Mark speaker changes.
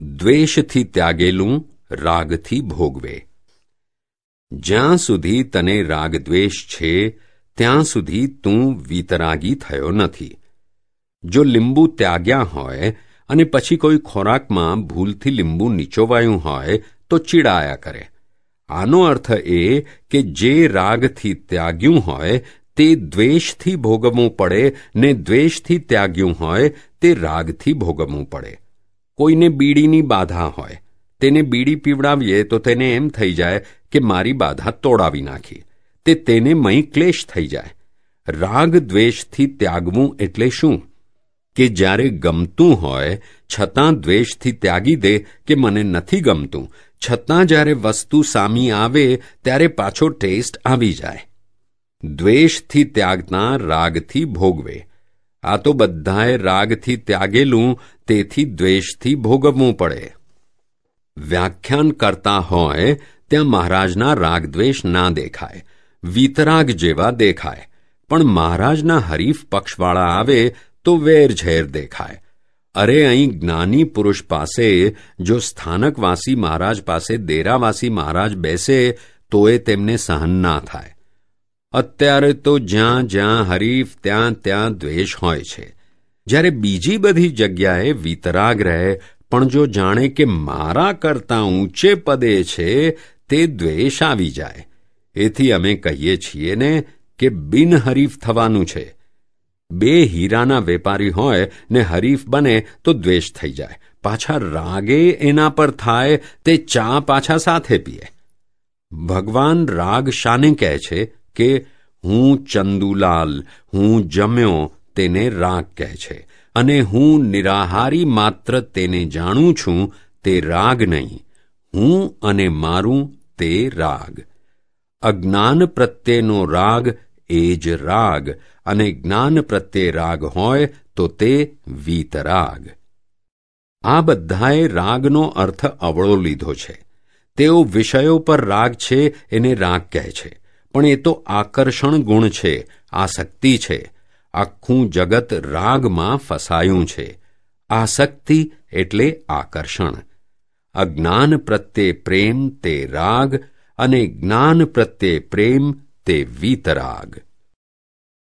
Speaker 1: દ્વેષથી ત્યાગેલું રાગથી ભોગવે. જ્યાં સુધી તને રાગ દ્વેષ છે, ત્યાં સુધી તું વીતરાગી થયો નથી. જો લીંબુ ત્યાગ્યા હોય અને પછી કોઈ ખોરાકમાં ભૂલથી લીંબુ નીચોવાયું હોય, તો ચીડાયા કરે. આનો અર્થ એ કે જે રાગથી ત્યાગ્યું હોય, તે દ્વેષથી ભોગવવું પડે, ને દ્વેષથી ત્યાગ્યું હોય, તે રાગથી ભોગવવું પડે. કોઈને બીડીની બાધા હોય, તેને બીડી પીવડાવીએ તો તેને એમ થઈ જાય કે મારી બાધા તોડાવી નાખી, તે તેને મય ક્લેશ થઈ જાય. રાગ દ્વેષથી ત્યાગવું એટલે શું? કે જ્યારે ગમતું હોય, છતાં દ્વેષથી ત્યાગી દે કે મને નથી ગમતું, છતાં જ્યારે વસ્તુ સામી આવે, ત્યારે પાછો ટેસ્ટ આવી જાય. દ્વેષથી ત્યાગતા રાગથી ભોગવે. આ તો બધાએ રાગથી ત્યાગેલું, તેથી દ્વેષથી ભોગવવું પડે. વ્યાખ્યાન કરતા હોય, ત્યાં મહારાજના રાગદ્વેષ ના દેખાય, વીતરાગ જેવા દેખાય. પણ મહારાજના હરીફ પક્ષવાળા આવે તો વેરઝેર દેખાય. અરે અહીં જ્ઞાની પુરુષ પાસે જો સ્થાનકવાસી મહારાજ પાસે દેરાવાસી મહારાજ બેસે તો એ તેમને સહન ના થાય. અત્યારે તો જ્યાં જ્યાં હરીફ, ત્યાં ત્યાં દ્વેષ હોય છે. જ્યારે બીજી બધી જગ્યાએ વિતરાગ રહે, પણ જો જાણે કે મારા કરતાં ઊંચે પદે છે, તે દ્વેષ આવી જાય. એથી અમે કહીએ છીએ ને કે બિનહરીફ થવાનું છે. બે હીરાના વેપારી હોય ને હરીફ બને તો દ્વેષ થઈ જાય. પાછા રાગે એના પર થાય, તે ચા પાછા સાથે પીએ. ભગવાન રાગ શાને કહે છે? કે હું ચંદુલાલ, હું જમ્યો તેને રાગ કહે છે અને હું નિરાહારી માત્ર તેને જાણું છું તે રાગ નહીં, હું અને મારું તે રાગ. અજ્ઞાન પ્રત્યેનો રાગ એ જ રાગ અને જ્ઞાન પ્રત્યે રાગ હોય તો તે વીતરાગ. આ બધાએ રાગનો અર્થ અવળો લીધો છે. તેઓ વિષયો પર રાગ છે, એને રાગ કહે છે. પણ એ તો આકર્ષણ ગુણ છે આસક્તિ છે. આખું જગત રાગમાં ફસાયું છે. આસક્તિ એટલે આકર્ષણ. અજ્ઞાન પ્રત્યે પ્રેમ તે રાગ અને જ્ઞાન પ્રત્યે પ્રેમ તે વીતરાગ.